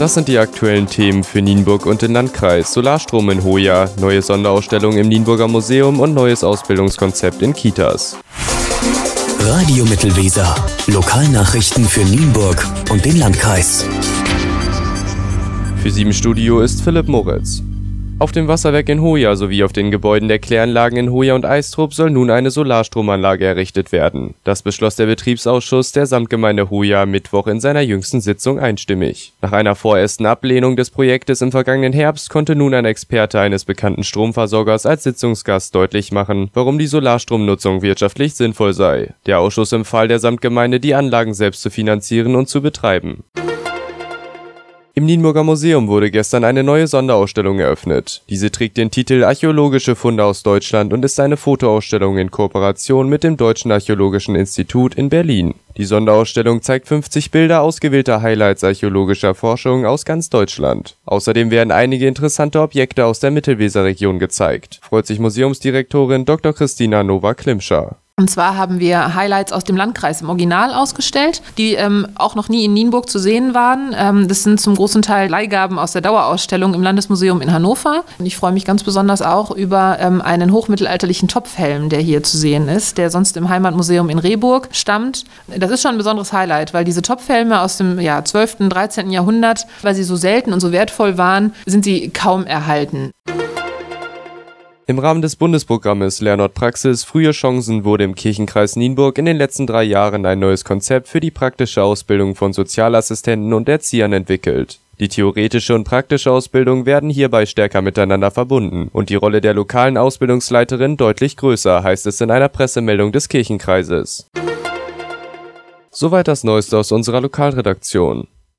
Das sind die aktuellen Themen für Nienburg und den Landkreis. Solarstrom in Hoja, neue Sonderausstellung im Nienburger Museum und neues Ausbildungskonzept in Kitas. Radio Mittelweser. Lokalnachrichten für Nienburg und den Landkreis. Für Sie Studio ist Philipp Moritz. Auf dem Wasserwerk in Hoya sowie auf den Gebäuden der Kläranlagen in Hoya und Eistrup soll nun eine Solarstromanlage errichtet werden. Das beschloss der Betriebsausschuss der Samtgemeinde Hoya Mittwoch in seiner jüngsten Sitzung einstimmig. Nach einer vorersten Ablehnung des Projektes im vergangenen Herbst konnte nun ein Experte eines bekannten Stromversorgers als Sitzungsgast deutlich machen, warum die Solarstromnutzung wirtschaftlich sinnvoll sei. Der Ausschuss empfahl der Samtgemeinde, die Anlagen selbst zu finanzieren und zu betreiben. Im Nienburger Museum wurde gestern eine neue Sonderausstellung eröffnet. Diese trägt den Titel Archäologische Funde aus Deutschland und ist eine Fotoausstellung in Kooperation mit dem Deutschen Archäologischen Institut in Berlin. Die Sonderausstellung zeigt 50 Bilder ausgewählter Highlights archäologischer Forschung aus ganz Deutschland. Außerdem werden einige interessante Objekte aus der Mittelweserregion gezeigt, freut sich Museumsdirektorin Dr. Christina Nova-Klimscher. Und zwar haben wir Highlights aus dem Landkreis im Original ausgestellt, die ähm, auch noch nie in Nienburg zu sehen waren. Ähm, das sind zum großen Teil Leihgaben aus der Dauerausstellung im Landesmuseum in Hannover. Und ich freue mich ganz besonders auch über ähm, einen hochmittelalterlichen Topfhelm, der hier zu sehen ist, der sonst im Heimatmuseum in Rehburg stammt. Das ist schon ein besonderes Highlight, weil diese Topfhelme aus dem ja, 12., 13. Jahrhundert, weil sie so selten und so wertvoll waren, sind sie kaum erhalten. Im Rahmen des Bundesprogrammes Lehrnord Praxis – Frühe Chancen wurde im Kirchenkreis Nienburg in den letzten drei Jahren ein neues Konzept für die praktische Ausbildung von Sozialassistenten und Erziehern entwickelt. Die theoretische und praktische Ausbildung werden hierbei stärker miteinander verbunden und die Rolle der lokalen Ausbildungsleiterin deutlich größer, heißt es in einer Pressemeldung des Kirchenkreises. Soweit das Neueste aus unserer Lokalredaktion